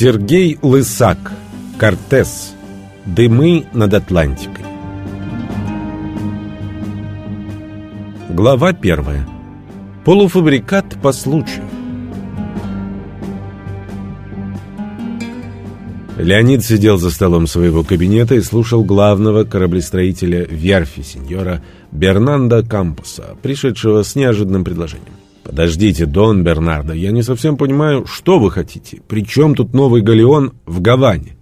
Сергей Лысак. Кортес. Дымы над Атлантикой. Глава первая. Полуфабрикат по случаю. Леонид сидел за столом своего кабинета и слушал главного кораблестроителя верфи сеньора Бернандо Кампуса, пришедшего с неожиданным предложением. «Подождите, Дон Бернардо, я не совсем понимаю, что вы хотите. Причем тут новый галеон в Гаване?»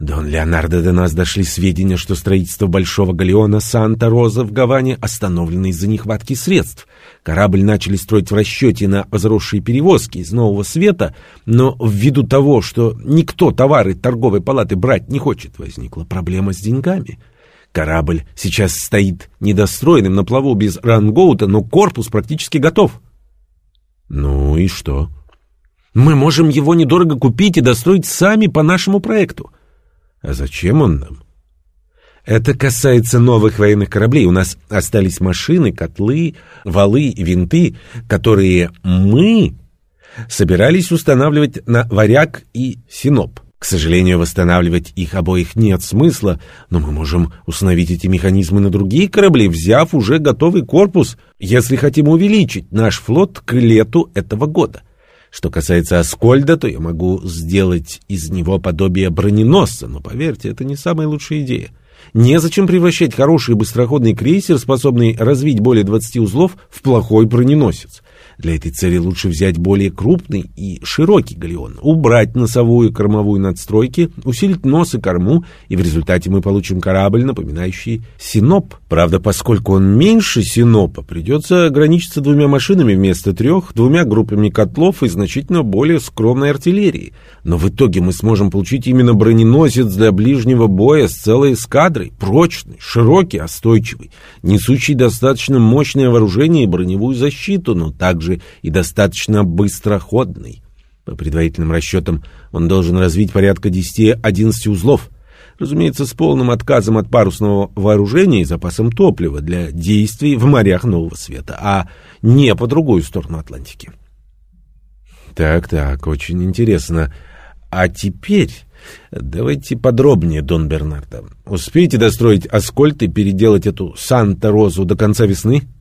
Дон Леонардо до нас дошли сведения, что строительство большого галеона «Санта-Роза» в Гаване остановлено из-за нехватки средств. Корабль начали строить в расчете на возросшие перевозки из Нового Света, но ввиду того, что никто товары торговой палаты брать не хочет, возникла проблема с деньгами. Корабль сейчас стоит недостроенным на плаву без рангоута, но корпус практически готов. Ну и что? Мы можем его недорого купить и достроить сами по нашему проекту. А зачем он нам? Это касается новых военных кораблей. У нас остались машины, котлы, валы и винты, которые мы собирались устанавливать на «Варяг» и «Синоп». К сожалению, восстанавливать их обоих нет смысла, но мы можем установить эти механизмы на другие корабли, взяв уже готовый корпус, если хотим увеличить наш флот к лету этого года. Что касается Аскольда, то я могу сделать из него подобие броненосца, но поверьте, это не самая лучшая идея. Незачем превращать хороший быстроходный крейсер, способный развить более 20 узлов, в плохой броненосец. Для этой цели лучше взять более крупный и широкий галеон, убрать носовую и кормовую надстройки, усилить нос и корму, и в результате мы получим корабль, напоминающий Синоп. Правда, поскольку он меньше Синопа, придется ограничиться двумя машинами вместо трех, двумя группами котлов и значительно более скромной артиллерией. Но в итоге мы сможем получить именно броненосец для ближнего боя с целой эскадрой, прочный, широкий, остойчивый, несущий достаточно мощное вооружение и броневую защиту, но также также и достаточно быстроходный. По предварительным расчетам он должен развить порядка 10-11 узлов, разумеется, с полным отказом от парусного вооружения и запасом топлива для действий в морях Нового Света, а не по другую сторону Атлантики. Так-так, очень интересно. А теперь давайте подробнее, Дон Бернардо. Успеете достроить Аскольд и переделать эту Санта-Розу до конца весны? —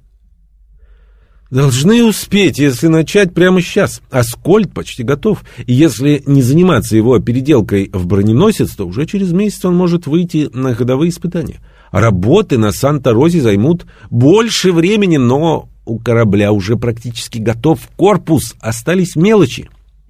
Должны успеть, если начать прямо сейчас. Аскольд почти готов. И если не заниматься его переделкой в броненосец, то уже через месяц он может выйти на ходовые испытания. Работы на Санта-Розе займут больше времени, но у корабля уже практически готов корпус, остались мелочи.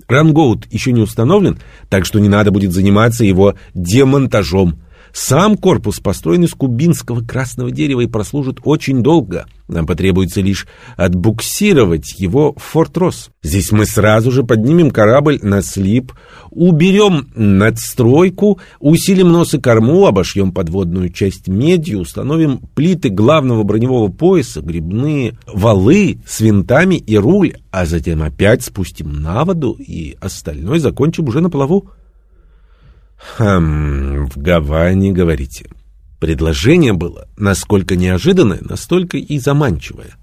Рангоут еще не установлен, так что не надо будет заниматься его демонтажом. Сам корпус построен из кубинского красного дерева и прослужит очень долго. Нам потребуется лишь отбуксировать его в Форт Росс. Здесь мы сразу же поднимем корабль на слип, уберем надстройку, усилим нос и корму, обошьем подводную часть медью, установим плиты главного броневого пояса, грибные валы с винтами и руль, а затем опять спустим на воду и остальное закончим уже на плаву. Хм, в Гаване, говорите. Предложение было насколько неожиданное, настолько и заманчивое.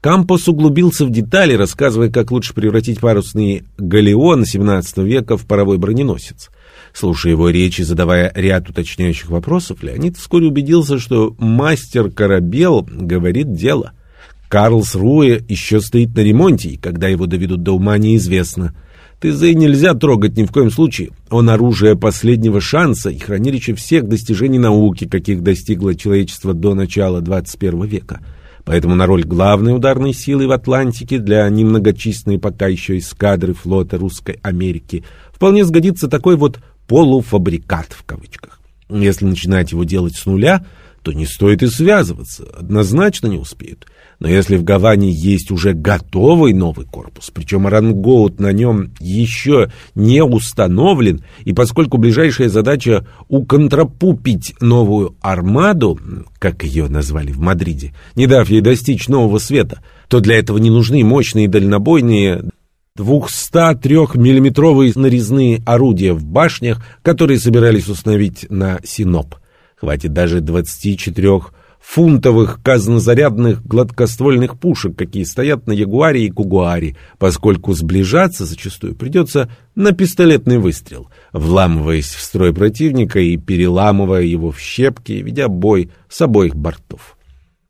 Кампус углубился в детали, рассказывая, как лучше превратить парусный галеон XVII века в паровой броненосец. Слушая его речи, задавая ряд уточняющих вопросов, Леонид вскоре убедился, что мастер-корабел говорит дело. Карлс Руэ еще стоит на ремонте, и когда его доведут до ума, неизвестно — ТЗ нельзя трогать ни в коем случае. Он оружие последнего шанса и хранилище всех достижений науки, каких достигло человечество до начала 21 века. Поэтому на роль главной ударной силы в Атлантике для немногочисленной пока еще эскадры флота Русской Америки вполне сгодится такой вот «полуфабрикат» в кавычках. Если начинать его делать с нуля – то не стоит и связываться, однозначно не успеют. Но если в Гаване есть уже готовый новый корпус, причем рангоут на нем еще не установлен, и поскольку ближайшая задача уконтрапупить новую армаду, как ее назвали в Мадриде, не дав ей достичь нового света, то для этого не нужны мощные дальнобойные 203-миллиметровые нарезные орудия в башнях, которые собирались установить на Синоп. Хватит даже 24 фунтовых казнозарядных гладкоствольных пушек, какие стоят на Ягуаре и Кугуаре, поскольку сближаться зачастую придется на пистолетный выстрел, вламываясь в строй противника и переламывая его в щепки, ведя бой с обоих бортов.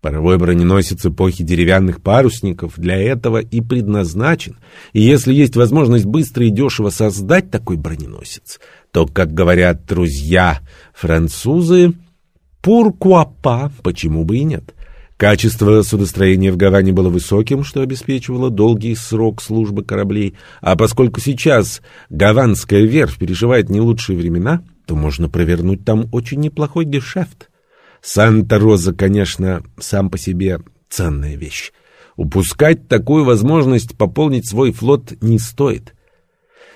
Паровой броненосец эпохи деревянных парусников для этого и предназначен, и если есть возможность быстро и дешево создать такой броненосец, то, как говорят друзья французы, «пуркуапа», почему бы и нет. Качество судостроения в Гаване было высоким, что обеспечивало долгий срок службы кораблей, а поскольку сейчас гаванская верфь переживает не лучшие времена, то можно провернуть там очень неплохой гешефт. Санта-Роза, конечно, сам по себе ценная вещь. Упускать такую возможность пополнить свой флот не стоит.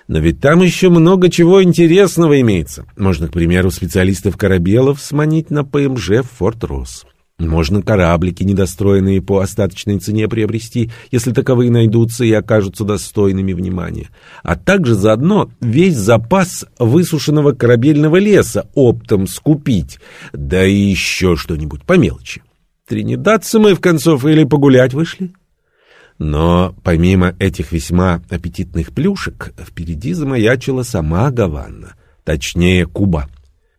Но ведь там еще много чего интересного имеется. Можно, к примеру, специалистов-корабелов сманить на ПМЖ в Форт Росс. Можно кораблики, недостроенные по остаточной цене, приобрести, если таковые найдутся и окажутся достойными внимания. А также заодно весь запас высушенного корабельного леса оптом скупить, да и еще что-нибудь по мелочи. Тринидадцы мы, в концов, или погулять вышли? Но помимо этих весьма аппетитных плюшек, впереди замаячила сама Гаванна, точнее Куба.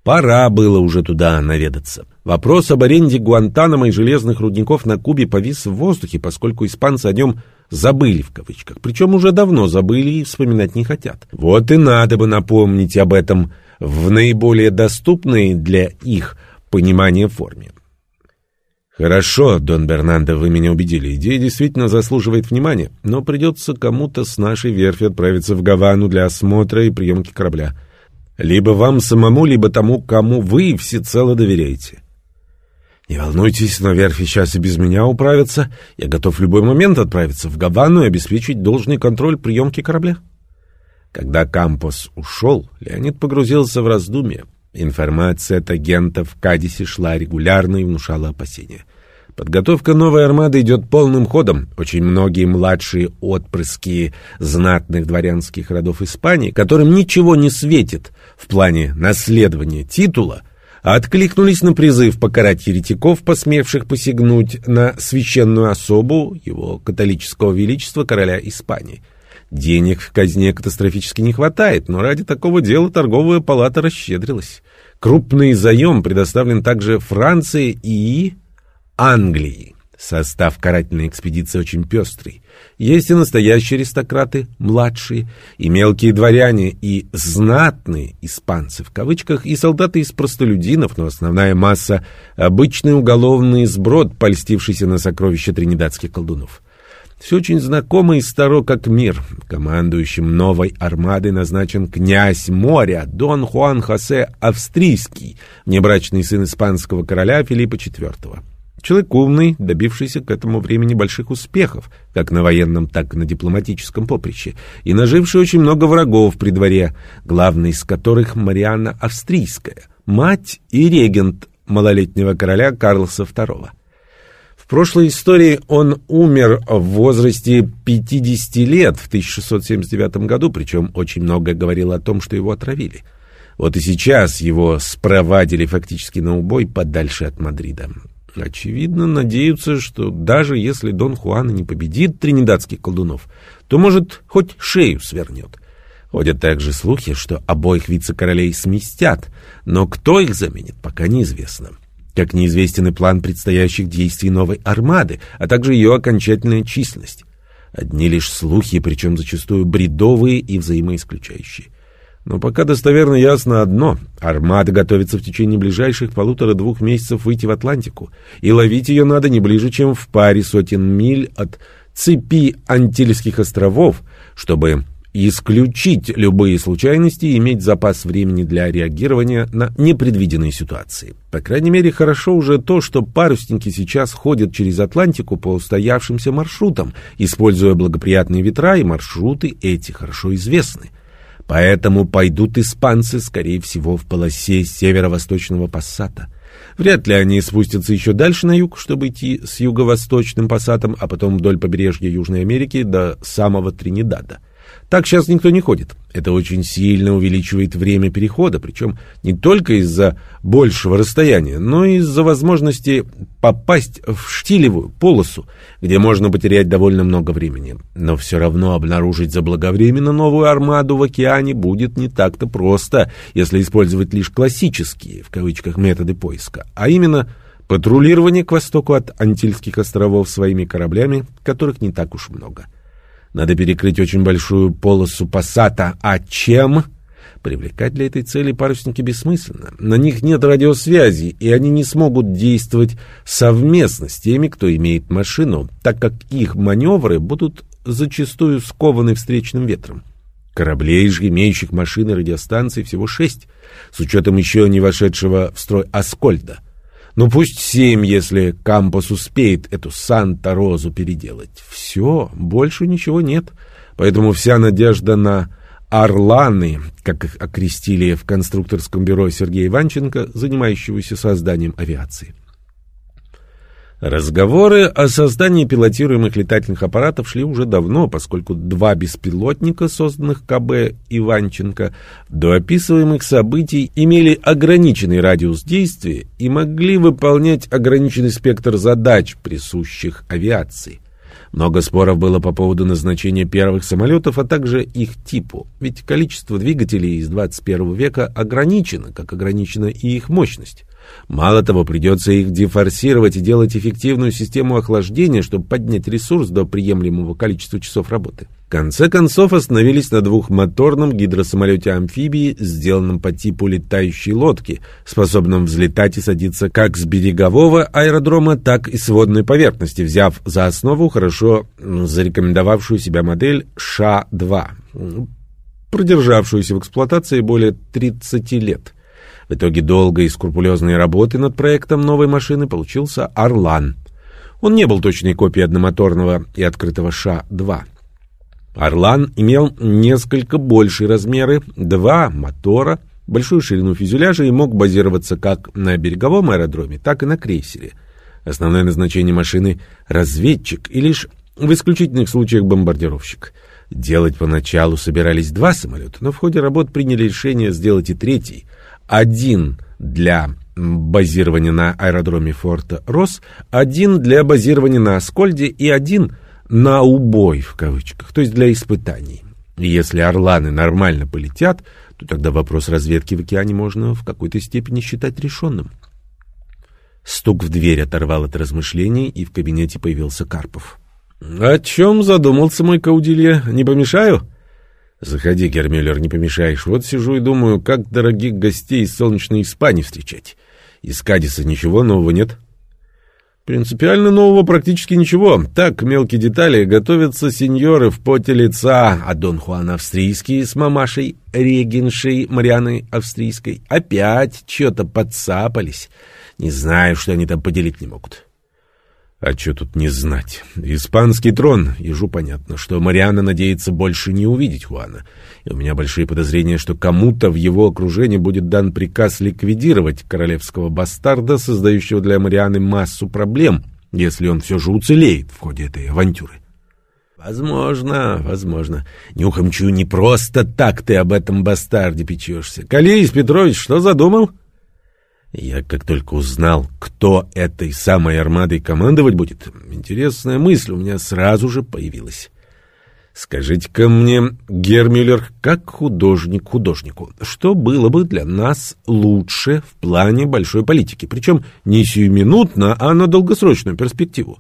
Пора было уже туда наведаться. Вопрос об аренде Гуантанамо и железных рудников на Кубе повис в воздухе, поскольку испанцы о нем «забыли» в кавычках. Причем уже давно забыли и вспоминать не хотят. Вот и надо бы напомнить об этом в наиболее доступной для их понимания форме. Хорошо, Дон Бернандо, вы меня убедили. Идея действительно заслуживает внимания, но придется кому-то с нашей верфи отправиться в Гавану для осмотра и приемки корабля. Либо вам самому, либо тому, кому вы всецело доверяете. Не волнуйтесь, но верфи сейчас и без меня управятся. Я готов в любой момент отправиться в Гавану и обеспечить должный контроль приемки корабля. Когда Кампос ушел, Леонид погрузился в раздумья. Информация от агентов в Кадисе шла регулярно и внушала опасения. Подготовка новой армады идет полным ходом. Очень многие младшие отпрыски знатных дворянских родов Испании, которым ничего не светит в плане наследования титула, откликнулись на призыв покарать еретиков, посмевших посягнуть на священную особу его католического величества короля Испании. Денег в казне катастрофически не хватает, но ради такого дела торговая палата расщедрилась. Крупный заем предоставлен также Франции и Англии. Состав карательной экспедиции очень пестрый. Есть и настоящие аристократы, младшие, и мелкие дворяне, и «знатные» испанцы в кавычках, и солдаты из простолюдинов, но основная масса — обычный уголовный сброд, польстившийся на сокровища тринидадских колдунов. Все очень знакомо и старо как мир. Командующим новой армадой назначен князь моря Дон Хуан Хосе Австрийский, небрачный сын испанского короля Филиппа IV. Человек умный, добившийся к этому времени больших успехов, как на военном, так и на дипломатическом поприще, и наживший очень много врагов при дворе, главный из которых Марианна Австрийская, мать и регент малолетнего короля Карлоса II. В прошлой истории он умер в возрасте 50 лет в 1679 году, причем очень много говорил о том, что его отравили. Вот и сейчас его спровадили фактически на убой подальше от Мадрида. Очевидно, надеются, что даже если Дон Хуан не победит тринидадских колдунов, то, может, хоть шею свернет. Ходят также слухи, что обоих вице-королей сместят, но кто их заменит, пока неизвестно. Как неизвестен и план предстоящих действий новой армады, а также ее окончательная численность. Одни лишь слухи, причем зачастую бредовые и взаимоисключающие. Но пока достоверно ясно одно. Армада готовится в течение ближайших полутора-двух месяцев выйти в Атлантику. И ловить ее надо не ближе, чем в паре сотен миль от цепи Антильских островов, чтобы исключить любые случайности и иметь запас времени для реагирования на непредвиденные ситуации. По крайней мере, хорошо уже то, что парусники сейчас ходят через Атлантику по устоявшимся маршрутам, используя благоприятные ветра, и маршруты эти хорошо известны. Поэтому пойдут испанцы, скорее всего, в полосе северо-восточного пассата. Вряд ли они спустятся еще дальше на юг, чтобы идти с юго-восточным пассатом, а потом вдоль побережья Южной Америки до самого Тринидада. Так сейчас никто не ходит. Это очень сильно увеличивает время перехода, причем не только из-за большего расстояния, но и из-за возможности попасть в штилевую полосу, где можно потерять довольно много времени. Но все равно обнаружить заблаговременно новую армаду в океане будет не так-то просто, если использовать лишь классические, в кавычках, методы поиска, а именно патрулирование к востоку от Антильских островов своими кораблями, которых не так уж много. Надо перекрыть очень большую полосу пассата. А чем? Привлекать для этой цели парусники бессмысленно. На них нет радиосвязи, и они не смогут действовать совместно с теми, кто имеет машину, так как их маневры будут зачастую скованы встречным ветром. Кораблей же, имеющих машины радиостанции, всего шесть, с учетом еще не вошедшего в строй Аскольда. Ну пусть семь, если Кампус успеет эту Санта-Розу переделать. Все, больше ничего нет. Поэтому вся надежда на «Орланы», как их окрестили в конструкторском бюро Сергея Иванченко, занимающегося созданием авиации. Разговоры о создании пилотируемых летательных аппаратов шли уже давно, поскольку два беспилотника, созданных КБ Иванченко, до описываемых событий имели ограниченный радиус действия и могли выполнять ограниченный спектр задач, присущих авиации. Много споров было по поводу назначения первых самолетов, а также их типу, ведь количество двигателей из 21 века ограничено, как ограничена и их мощность. Мало того, придется их дефорсировать и делать эффективную систему охлаждения, чтобы поднять ресурс до приемлемого количества часов работы. В конце концов остановились на двухмоторном гидросамолете-амфибии, сделанном по типу летающей лодки, способном взлетать и садиться как с берегового аэродрома, так и с водной поверхности, взяв за основу хорошо зарекомендовавшую себя модель Ша-2, продержавшуюся в эксплуатации более 30 лет. В итоге долгой и скрупулезной работы над проектом новой машины получился «Орлан». Он не был точной копией одномоторного и открытого Ша-2. «Орлан» имел несколько большие размеры, два мотора, большую ширину фюзеляжа и мог базироваться как на береговом аэродроме, так и на крейсере. Основное назначение машины — разведчик и лишь в исключительных случаях бомбардировщик. Делать поначалу собирались два самолета, но в ходе работ приняли решение сделать и третий — один для базирования на аэродроме форта Росс, один для базирования на Аскольде и один на убой, в кавычках, то есть для испытаний. Если орланы нормально полетят, то тогда вопрос разведки в океане можно в какой-то степени считать решенным. Стук в дверь оторвал от размышлений, и в кабинете появился Карпов. — О чем задумался мой Каудилья? Не помешаю? — Заходи, Гермюллер, не помешаешь. Вот сижу и думаю, как дорогих гостей из солнечной Испании встречать. Из Кадиса ничего нового нет? Принципиально нового практически ничего. Так, мелкие детали. Готовятся сеньоры в поте лица, а Дон Хуан Австрийский с мамашей Регеншей Марианой Австрийской опять что-то подцапались. Не знаю, что они там поделить не могут. А что тут не знать? Испанский трон, ежу понятно, что Мариана надеется больше не увидеть Хуана. И у меня большие подозрения, что кому-то в его окружении будет дан приказ ликвидировать королевского бастарда, создающего для Марианы массу проблем, если он все же уцелеет в ходе этой авантюры. Возможно, возможно. Нюхом чую, не просто так ты об этом бастарде печешься. Калеис Петрович, что задумал? — я как только узнал, кто этой самой армадой командовать будет, интересная мысль у меня сразу же появилась. Скажите-ка мне, Гермюллер, как художник художнику, что было бы для нас лучше в плане большой политики, причем не сиюминутно, а на долгосрочную перспективу?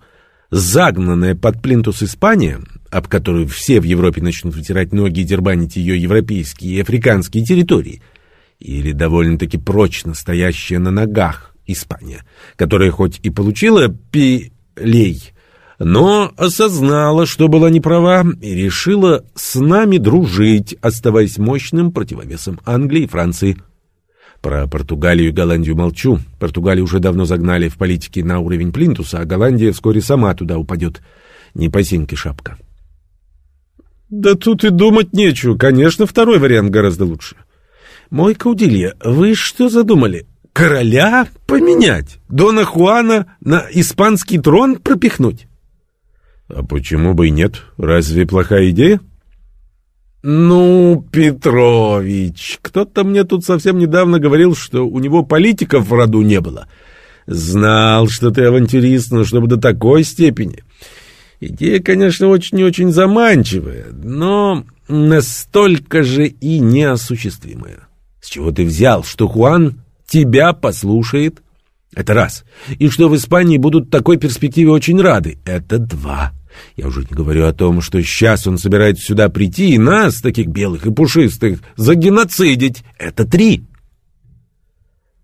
Загнанная под плинтус Испания, об которую все в Европе начнут вытирать ноги и дербанить ее европейские и африканские территории – или довольно-таки прочно стоящая на ногах Испания, которая хоть и получила пилей, но осознала, что была неправа, и решила с нами дружить, оставаясь мощным противовесом Англии и Франции. Про Португалию и Голландию молчу. Португалию уже давно загнали в политике на уровень плинтуса, а Голландия вскоре сама туда упадет. Не по синьке шапка. Да тут и думать нечего. Конечно, второй вариант гораздо лучше. Мой Каудилья, вы что задумали? Короля поменять? Дона Хуана на испанский трон пропихнуть? А почему бы и нет? Разве плохая идея? «Ну, Петрович, кто-то мне тут совсем недавно говорил, что у него политиков в роду не было. Знал, что ты авантюрист, но чтобы до такой степени. Идея, конечно, очень и очень заманчивая, но настолько же и неосуществимая. С чего ты взял, что Хуан тебя послушает?» Это раз. И что в Испании будут такой перспективе очень рады. Это два. Я уже не говорю о том, что сейчас он собирается сюда прийти и нас, таких белых и пушистых, загеноцидить. Это три.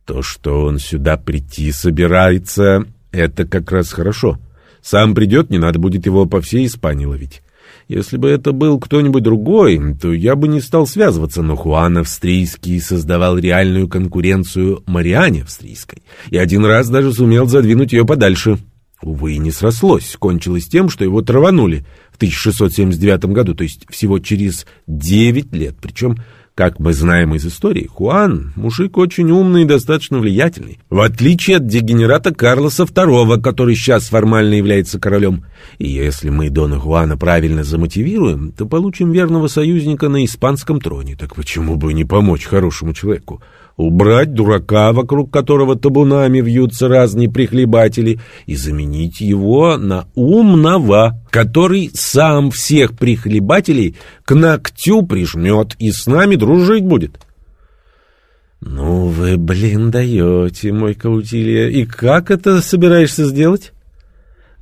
То, что он сюда прийти собирается, это как раз хорошо. Сам придет, не надо будет его по всей Испании ловить. Если бы это был кто-нибудь другой, то я бы не стал связываться, но Хуан Австрийский создавал реальную конкуренцию Мариане Австрийской и один раз даже сумел задвинуть ее подальше. Увы, не срослось, кончилось тем, что его траванули в 1679 году, то есть всего через 9 лет, причем как мы знаем из истории, Хуан – мужик очень умный и достаточно влиятельный, в отличие от дегенерата Карлоса II, который сейчас формально является королем. И если мы Дона Хуана правильно замотивируем, то получим верного союзника на испанском троне. Так почему бы не помочь хорошему человеку? Убрать дурака, вокруг которого табунами вьются разные прихлебатели, и заменить его на умного, который сам всех прихлебателей к ногтю прижмет и с нами дружить будет. «Ну вы, блин, даете, мой Каутилья. И как это собираешься сделать?»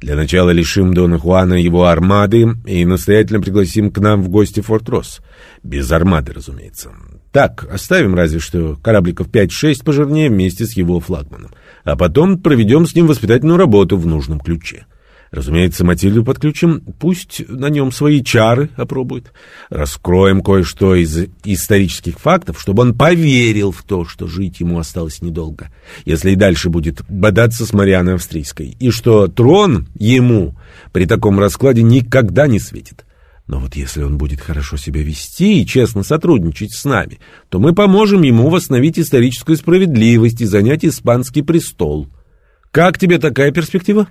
«Для начала лишим Дона Хуана его армады и настоятельно пригласим к нам в гости Форт Росс. Без армады, разумеется. Так, оставим разве что корабликов 5-6 пожирнее вместе с его флагманом. А потом проведем с ним воспитательную работу в нужном ключе. Разумеется, Матильду подключим, пусть на нем свои чары опробует. Раскроем кое-что из исторических фактов, чтобы он поверил в то, что жить ему осталось недолго, если и дальше будет бодаться с Марианой Австрийской, и что трон ему при таком раскладе никогда не светит. Но вот если он будет хорошо себя вести и честно сотрудничать с нами, то мы поможем ему восстановить историческую справедливость и занять испанский престол. Как тебе такая перспектива?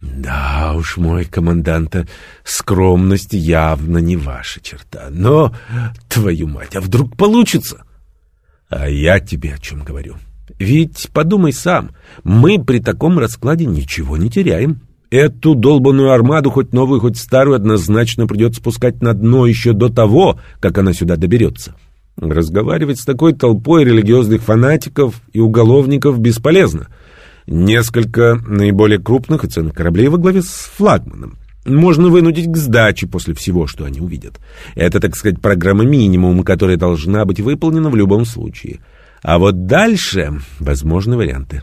Да уж, мой команданта, скромность явно не ваша черта. Но, твою мать, а вдруг получится? А я тебе о чем говорю. Ведь подумай сам, мы при таком раскладе ничего не теряем. Эту долбанную армаду, хоть новую, хоть старую, однозначно придется спускать на дно еще до того, как она сюда доберется. Разговаривать с такой толпой религиозных фанатиков и уголовников бесполезно. Несколько наиболее крупных и ценных кораблей во главе с флагманом. Можно вынудить к сдаче после всего, что они увидят. Это, так сказать, программа минимум, которая должна быть выполнена в любом случае. А вот дальше возможны варианты.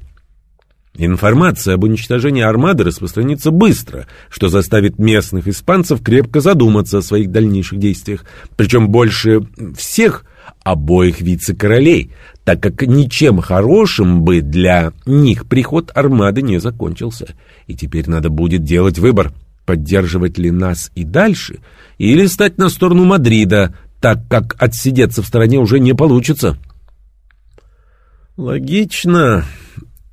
Информация об уничтожении армады распространится быстро, что заставит местных испанцев крепко задуматься о своих дальнейших действиях, причем больше всех обоих вице-королей, так как ничем хорошим бы для них приход армады не закончился. И теперь надо будет делать выбор, поддерживать ли нас и дальше, или стать на сторону Мадрида, так как отсидеться в стороне уже не получится. Логично.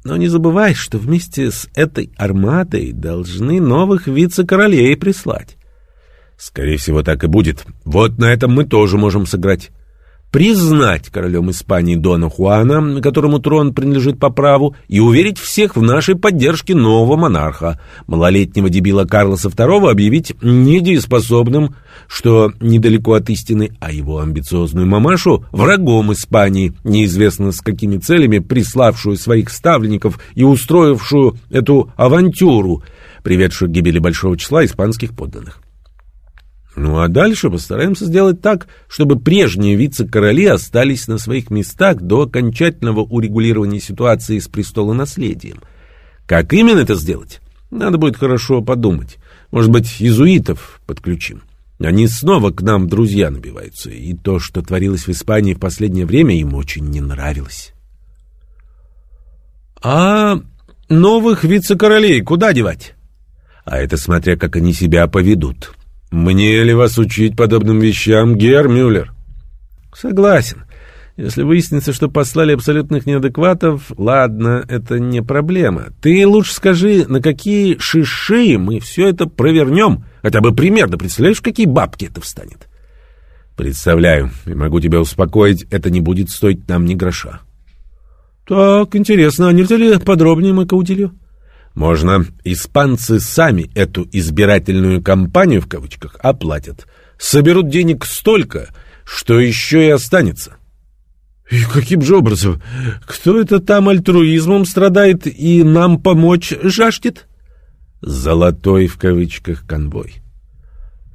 Но не забывай, что вместе с этой армадой должны новых вице-королей прислать. Скорее всего, так и будет. Вот на этом мы тоже можем сыграть признать королем Испании Дона Хуана, которому трон принадлежит по праву, и уверить всех в нашей поддержке нового монарха, малолетнего дебила Карлоса II объявить недееспособным, что недалеко от истины, а его амбициозную мамашу врагом Испании, неизвестно с какими целями приславшую своих ставленников и устроившую эту авантюру, приведшую к гибели большого числа испанских подданных. Ну а дальше постараемся сделать так, чтобы прежние вице-короли остались на своих местах до окончательного урегулирования ситуации с престолонаследием. Как именно это сделать? Надо будет хорошо подумать. Может быть, иезуитов подключим. Они снова к нам друзья набиваются, и то, что творилось в Испании в последнее время, им очень не нравилось. А новых вице-королей куда девать? А это смотря, как они себя поведут. Мне ли вас учить подобным вещам, Гер Мюллер? Согласен. Если выяснится, что послали абсолютных неадекватов, ладно, это не проблема. Ты лучше скажи, на какие шиши мы все это провернем? Хотя бы примерно представляешь, какие бабки это встанет? Представляю, и могу тебя успокоить, это не будет стоить нам ни гроша. Так, интересно, а нельзя ли подробнее мы каутилью? Можно. Испанцы сами эту избирательную кампанию в кавычках оплатят. Соберут денег столько, что еще и останется. И каким же образом? Кто это там альтруизмом страдает и нам помочь жаждет? Золотой в кавычках конвой.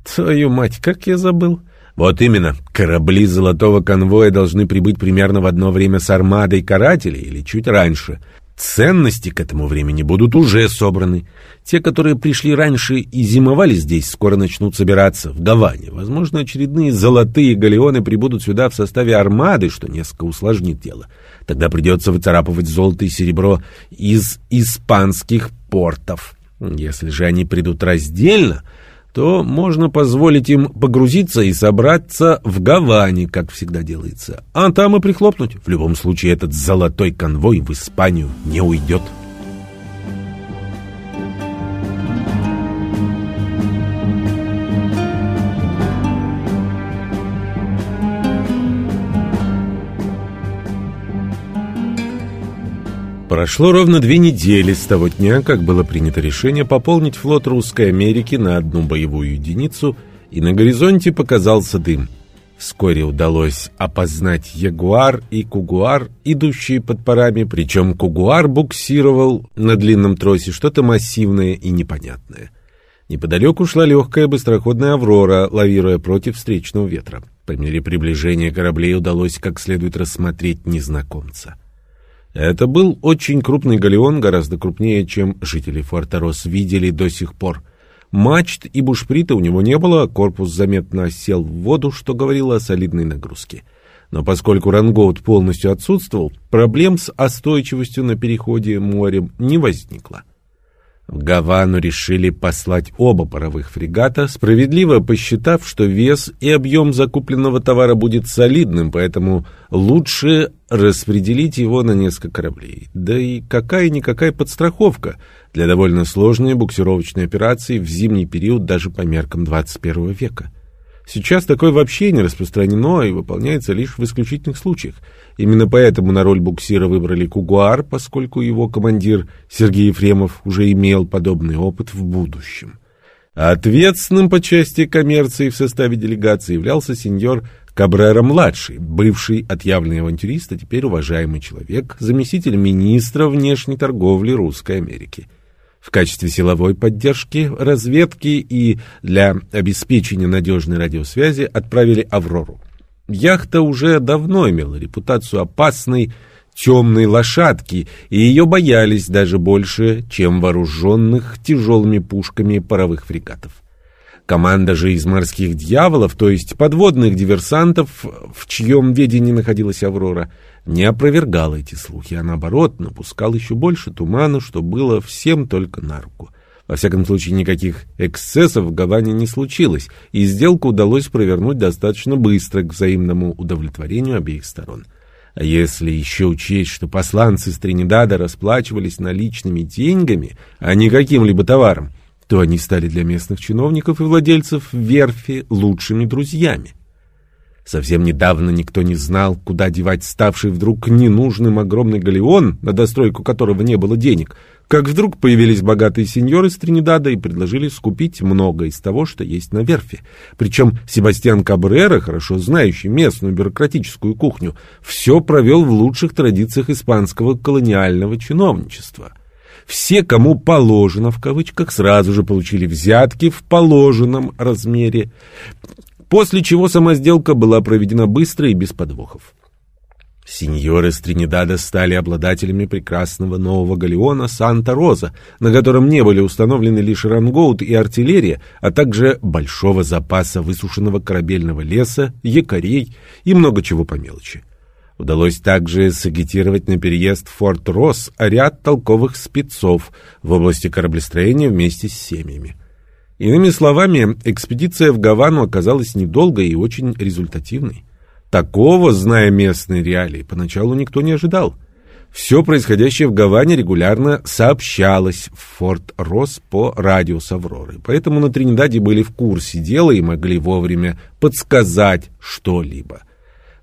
Твою мать, как я забыл. Вот именно, корабли золотого конвоя должны прибыть примерно в одно время с армадой карателей или чуть раньше. Ценности к этому времени будут уже собраны. Те, которые пришли раньше и зимовали здесь, скоро начнут собираться в Гаване. Возможно, очередные золотые галеоны прибудут сюда в составе армады, что несколько усложнит дело. Тогда придется выцарапывать золото и серебро из испанских портов. Если же они придут раздельно, то можно позволить им погрузиться и собраться в Гаване, как всегда делается. А там и прихлопнуть. В любом случае, этот золотой конвой в Испанию не уйдет. Прошло ровно две недели с того дня, как было принято решение пополнить флот Русской Америки на одну боевую единицу, и на горизонте показался дым. Вскоре удалось опознать Ягуар и Кугуар, идущие под парами, причем Кугуар буксировал на длинном тросе что-то массивное и непонятное. Неподалеку шла легкая быстроходная «Аврора», лавируя против встречного ветра. По мере приближения кораблей удалось как следует рассмотреть незнакомца — это был очень крупный галеон, гораздо крупнее, чем жители Форторос видели до сих пор. Мачт и бушприта у него не было, корпус заметно сел в воду, что говорило о солидной нагрузке. Но поскольку рангоут полностью отсутствовал, проблем с остойчивостью на переходе морем не возникло. В Гавану решили послать оба паровых фрегата, справедливо посчитав, что вес и объем закупленного товара будет солидным, поэтому лучше распределить его на несколько кораблей. Да и какая-никакая подстраховка для довольно сложной буксировочной операции в зимний период даже по меркам 21 века. Сейчас такое вообще не распространено и выполняется лишь в исключительных случаях. Именно поэтому на роль буксира выбрали Кугуар, поскольку его командир Сергей Ефремов уже имел подобный опыт в будущем. Ответственным по части коммерции в составе делегации являлся сеньор Кабрера-младший, бывший отъявленный авантюрист, а теперь уважаемый человек, заместитель министра внешней торговли Русской Америки. В качестве силовой поддержки, разведки и для обеспечения надежной радиосвязи отправили «Аврору». Яхта уже давно имела репутацию опасной, темной лошадки, и ее боялись даже больше, чем вооруженных тяжелыми пушками паровых фрегатов. Команда же из морских дьяволов, то есть подводных диверсантов, в чьем ведении находилась «Аврора», не опровергала эти слухи, а наоборот напускал еще больше тумана, что было всем только на руку. Во всяком случае, никаких эксцессов в Гаване не случилось, и сделку удалось провернуть достаточно быстро к взаимному удовлетворению обеих сторон. А если еще учесть, что посланцы из Тринидада расплачивались наличными деньгами, а не каким-либо товаром, то они стали для местных чиновников и владельцев верфи лучшими друзьями. Совсем недавно никто не знал, куда девать ставший вдруг ненужным огромный галеон, на достройку которого не было денег, как вдруг появились богатые сеньоры из Тринидада и предложили скупить много из того, что есть на верфи. Причем Себастьян Кабрера, хорошо знающий местную бюрократическую кухню, все провел в лучших традициях испанского колониального чиновничества. Все, кому положено, в кавычках, сразу же получили взятки в положенном размере после чего сама сделка была проведена быстро и без подвохов. Сеньоры с Тринидада стали обладателями прекрасного нового галеона «Санта-Роза», на котором не были установлены лишь рангоут и артиллерия, а также большого запаса высушенного корабельного леса, якорей и много чего по мелочи. Удалось также сагитировать на переезд в Форт Росс ряд толковых спецов в области кораблестроения вместе с семьями. Иными словами, экспедиция в Гавану оказалась недолгой и очень результативной. Такого, зная местные реалии, поначалу никто не ожидал. Все происходящее в Гаване регулярно сообщалось в Форт Росс по радио с Авроры. Поэтому на Тринидаде были в курсе дела и могли вовремя подсказать что-либо.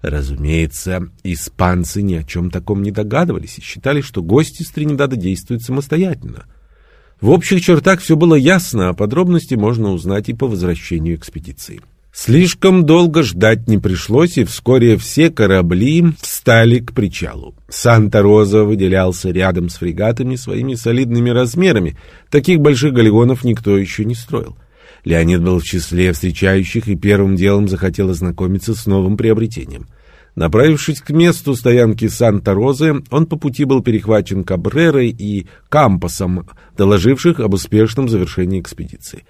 Разумеется, испанцы ни о чем таком не догадывались и считали, что гости с Тринидада действуют самостоятельно. В общих чертах все было ясно, а подробности можно узнать и по возвращению экспедиции. Слишком долго ждать не пришлось, и вскоре все корабли встали к причалу. Санта-Роза выделялся рядом с фрегатами своими солидными размерами. Таких больших галеонов никто еще не строил. Леонид был в числе встречающих и первым делом захотел ознакомиться с новым приобретением. Направившись к месту стоянки Санта-Розы, он по пути был перехвачен Кабрерой и Кампасом, доложивших об успешном завершении экспедиции.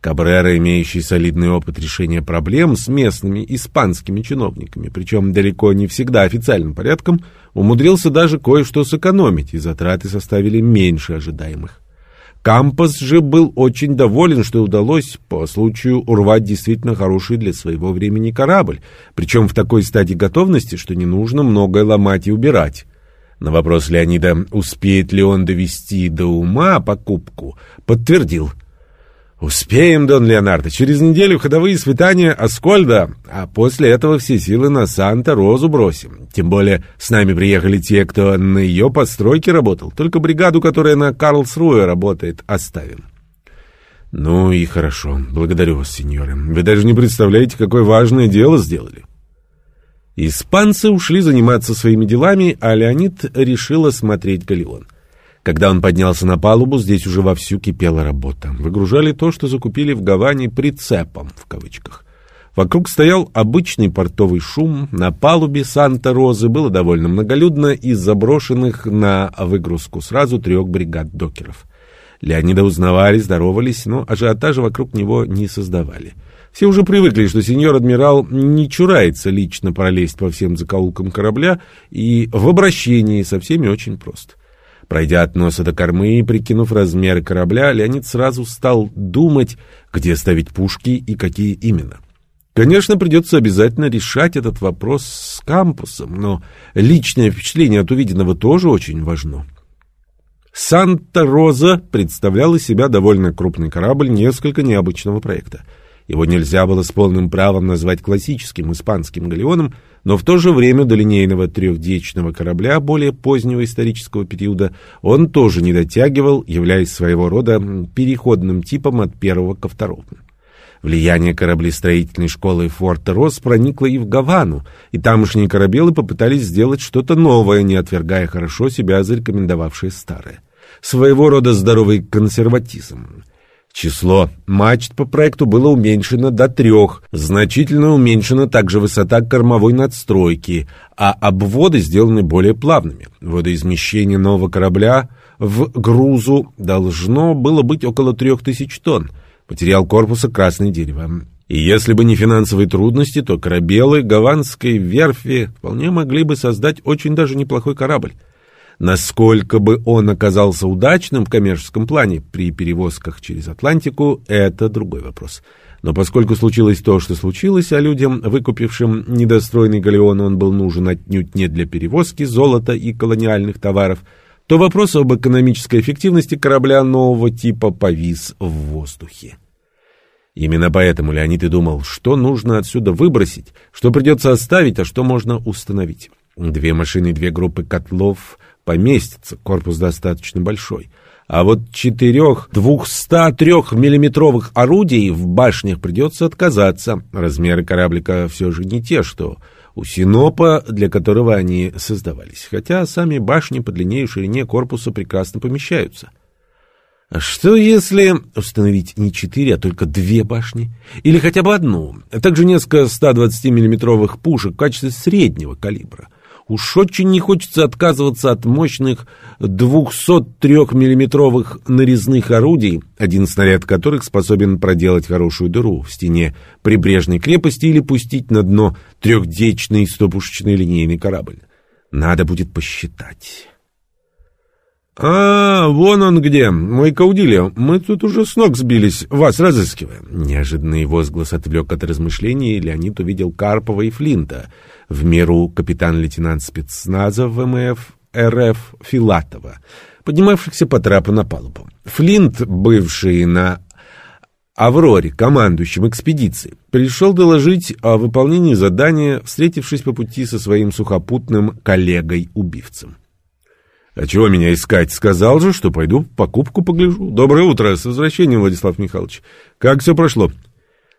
Кабрера, имеющий солидный опыт решения проблем с местными испанскими чиновниками, причем далеко не всегда официальным порядком, умудрился даже кое-что сэкономить, и затраты составили меньше ожидаемых. Кампас же был очень доволен, что удалось по случаю урвать действительно хороший для своего времени корабль, причем в такой стадии готовности, что не нужно многое ломать и убирать. На вопрос Леонида, успеет ли он довести до ума покупку, подтвердил – «Успеем, Дон Леонардо. Через неделю ходовые испытания Аскольда, а после этого все силы на Санта-Розу бросим. Тем более с нами приехали те, кто на ее постройке работал. Только бригаду, которая на Карлсруэ работает, оставим». «Ну и хорошо. Благодарю вас, сеньоры. Вы даже не представляете, какое важное дело сделали». Испанцы ушли заниматься своими делами, а Леонид решил осмотреть галеон. Когда он поднялся на палубу, здесь уже вовсю кипела работа. Выгружали то, что закупили в Гаване «прицепом», в кавычках. Вокруг стоял обычный портовый шум, на палубе Санта-Розы было довольно многолюдно из заброшенных на выгрузку сразу трех бригад докеров. Леонида узнавали, здоровались, но ажиотажа вокруг него не создавали. Все уже привыкли, что сеньор-адмирал не чурается лично пролезть по всем закоулкам корабля, и в обращении со всеми очень просто. Пройдя от носа до кормы и прикинув размеры корабля, Леонид сразу стал думать, где ставить пушки и какие именно. Конечно, придется обязательно решать этот вопрос с кампусом, но личное впечатление от увиденного тоже очень важно. «Санта-Роза» представлял из себя довольно крупный корабль несколько необычного проекта. Его нельзя было с полным правом назвать классическим испанским галеоном, но в то же время до линейного трехдечного корабля более позднего исторического периода он тоже не дотягивал, являясь своего рода переходным типом от первого ко второму. Влияние кораблестроительной школы Форта Росс проникло и в Гавану, и тамошние корабелы попытались сделать что-то новое, не отвергая хорошо себя зарекомендовавшее старое. Своего рода здоровый консерватизм. Число мачт по проекту было уменьшено до трех, значительно уменьшена также высота кормовой надстройки, а обводы сделаны более плавными. Водоизмещение нового корабля в грузу должно было быть около трех тысяч тонн. Материал корпуса — красное дерево. И если бы не финансовые трудности, то корабелы гаванской верфи вполне могли бы создать очень даже неплохой корабль. Насколько бы он оказался удачным в коммерческом плане при перевозках через Атлантику, это другой вопрос. Но поскольку случилось то, что случилось, а людям, выкупившим недостроенный галеон, он был нужен отнюдь не для перевозки золота и колониальных товаров, то вопрос об экономической эффективности корабля нового типа повис в воздухе. Именно поэтому Леонид и думал, что нужно отсюда выбросить, что придется оставить, а что можно установить. Две машины, две группы котлов поместится, корпус достаточно большой. А вот четырех 203-миллиметровых орудий в башнях придется отказаться. Размеры кораблика все же не те, что у Синопа, для которого они создавались. Хотя сами башни по длине и ширине корпуса прекрасно помещаются. А что если установить не четыре, а только две башни? Или хотя бы одну? А также несколько 120-миллиметровых пушек в качестве среднего калибра. Уж очень не хочется отказываться от мощных 203-миллиметровых нарезных орудий, один снаряд которых способен проделать хорошую дыру в стене прибрежной крепости или пустить на дно трехдечный стопушечный линейный корабль. Надо будет посчитать. «А, вон он где, мой Каудильо. Мы тут уже с ног сбились, вас разыскиваем». Неожиданный возглас отвлек от размышлений, Леонид увидел Карпова и Флинта. В меру капитан-лейтенант спецназа ВМФ РФ Филатова, поднимавшихся по трапу на палубу. Флинт, бывший на Авроре, командующим экспедицией, пришел доложить о выполнении задания, встретившись по пути со своим сухопутным коллегой-убивцем. «А чего меня искать? Сказал же, что пойду покупку погляжу. Доброе утро, с возвращением, Владислав Михайлович. Как все прошло?»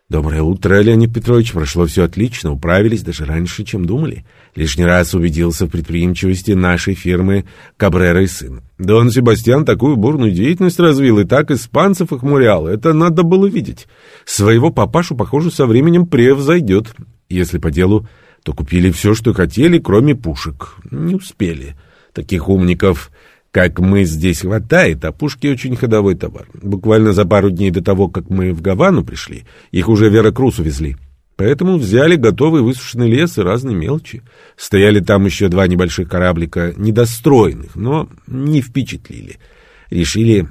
«Доброе утро, Леонид Петрович. Прошло все отлично, управились даже раньше, чем думали. Лишний раз убедился в предприимчивости нашей фирмы «Кабрера и сын». Дон Себастьян такую бурную деятельность развил и так испанцев охмурял. Это надо было видеть. Своего папашу, похоже, со временем превзойдет. Если по делу, то купили все, что хотели, кроме пушек. Не успели. Таких умников как мы здесь хватает, а пушки очень ходовой товар. Буквально за пару дней до того, как мы в Гавану пришли, их уже Веракрус увезли. Поэтому взяли готовый высушенный лес и разные мелочи. Стояли там еще два небольших кораблика, недостроенных, но не впечатлили. Решили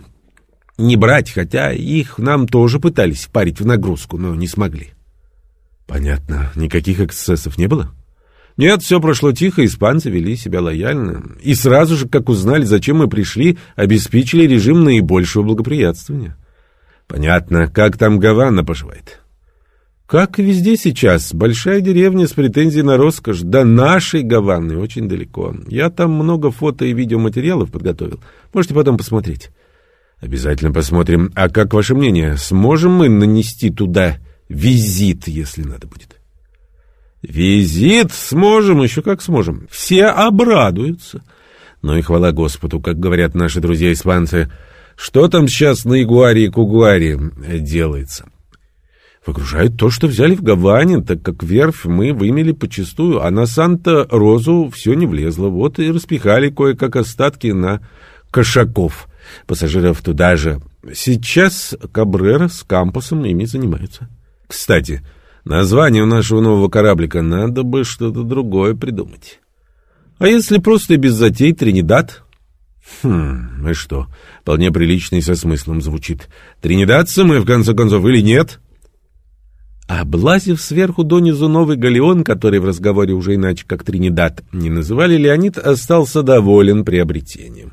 не брать, хотя их нам тоже пытались парить в нагрузку, но не смогли. Понятно. Никаких эксцессов не было? Нет, все прошло тихо, испанцы вели себя лояльно. И сразу же, как узнали, зачем мы пришли, обеспечили режим наибольшего благоприятствования. Понятно, как там Гавана поживает. Как и везде сейчас, большая деревня с претензией на роскошь, до нашей Гаваны очень далеко. Я там много фото и видеоматериалов подготовил. Можете потом посмотреть. Обязательно посмотрим. А как ваше мнение, сможем мы нанести туда визит, если надо будет? Визит сможем, еще как сможем. Все обрадуются. Ну и хвала Господу, как говорят наши друзья-испанцы, что там сейчас на Ягуаре и Кугуаре делается. Выгружают то, что взяли в Гаване, так как верфь мы вымели почистую, а на Санта-Розу все не влезло. Вот и распихали кое-как остатки на кошаков. Пассажиров туда же. Сейчас Кабрера с кампусом ими занимаются. Кстати, Название у нашего нового кораблика надо бы что-то другое придумать. А если просто без затей Тринидад? Хм, и что? Вполне прилично и со смыслом звучит. Тринидадцы мы, в конце концов, или нет? Облазив сверху донизу новый галеон, который в разговоре уже иначе как Тринидад не называли, Леонид остался доволен приобретением.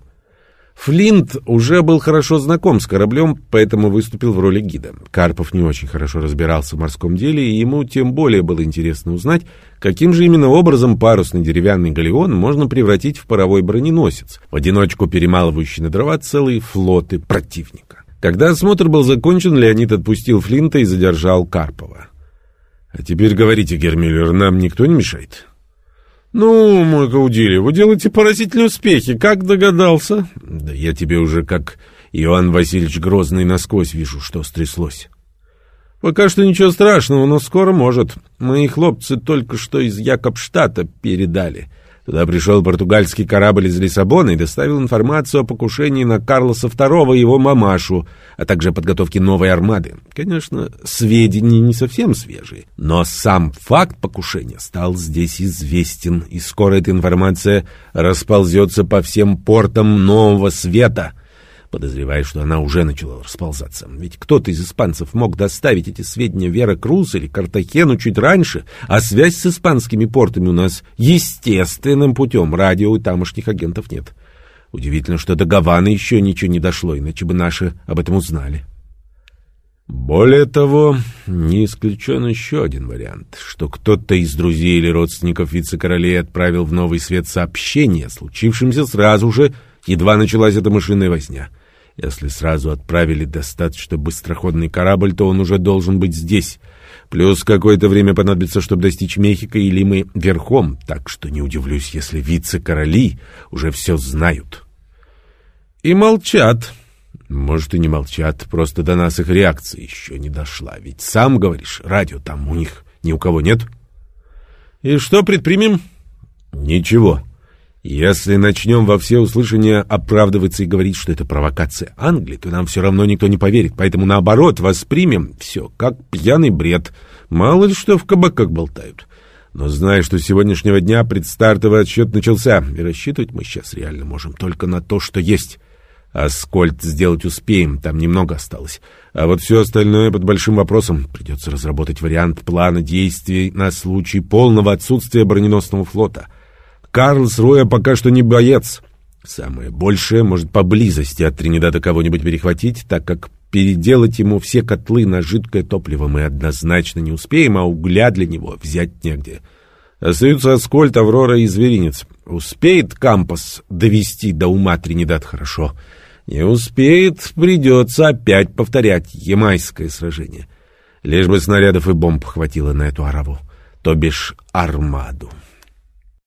Флинт уже был хорошо знаком с кораблем, поэтому выступил в роли гида. Карпов не очень хорошо разбирался в морском деле, и ему тем более было интересно узнать, каким же именно образом парусный деревянный галеон можно превратить в паровой броненосец, в одиночку перемалывающий на дрова целые флоты противника. Когда осмотр был закончен, Леонид отпустил Флинта и задержал Карпова. «А теперь говорите, Гермюллер, нам никто не мешает?» «Ну, мой Каудили, вы делаете поразительные успехи. Как догадался?» «Да я тебе уже как Иоанн Васильевич Грозный насквозь вижу, что стряслось». «Пока что ничего страшного, но скоро может. Мои хлопцы только что из Якобштата передали». Туда пришел португальский корабль из Лиссабона и доставил информацию о покушении на Карлоса II и его мамашу, а также о подготовке новой армады. Конечно, сведения не совсем свежие, но сам факт покушения стал здесь известен, и скоро эта информация расползется по всем портам Нового Света — Подозреваю, что она уже начала расползаться. Ведь кто-то из испанцев мог доставить эти сведения Вера Круз или Картахену чуть раньше, а связь с испанскими портами у нас естественным путем. Радио и тамошних агентов нет. Удивительно, что до Гаваны еще ничего не дошло, иначе бы наши об этом узнали. Более того, не исключен еще один вариант, что кто-то из друзей или родственников вице-королей отправил в Новый Свет сообщение, случившимся сразу же, едва началась эта мышиная возня — если сразу отправили достаточно быстроходный корабль, то он уже должен быть здесь. Плюс какое-то время понадобится, чтобы достичь Мехико или мы верхом, так что не удивлюсь, если вице-короли уже все знают. И молчат. Может, и не молчат, просто до нас их реакция еще не дошла. Ведь сам говоришь, радио там у них ни у кого нет. И что предпримем? Ничего. Если начнем во все услышания оправдываться и говорить, что это провокация Англии, то нам все равно никто не поверит. Поэтому, наоборот, воспримем все как пьяный бред. Мало ли что в кабаках болтают. Но зная, что с сегодняшнего дня предстартовый отсчет начался, и рассчитывать мы сейчас реально можем только на то, что есть. Аскольд сделать успеем, там немного осталось. А вот все остальное под большим вопросом. Придется разработать вариант плана действий на случай полного отсутствия броненосного флота — Карлс Роя пока что не боец. Самое большее может поблизости от Тринидада кого-нибудь перехватить, так как переделать ему все котлы на жидкое топливо мы однозначно не успеем, а угля для него взять негде. Остаются Аскольд, Аврора и Зверинец. Успеет Кампас довести до ума Тринидад хорошо. Не успеет, придется опять повторять ямайское сражение. Лишь бы снарядов и бомб хватило на эту ораву, то бишь армаду.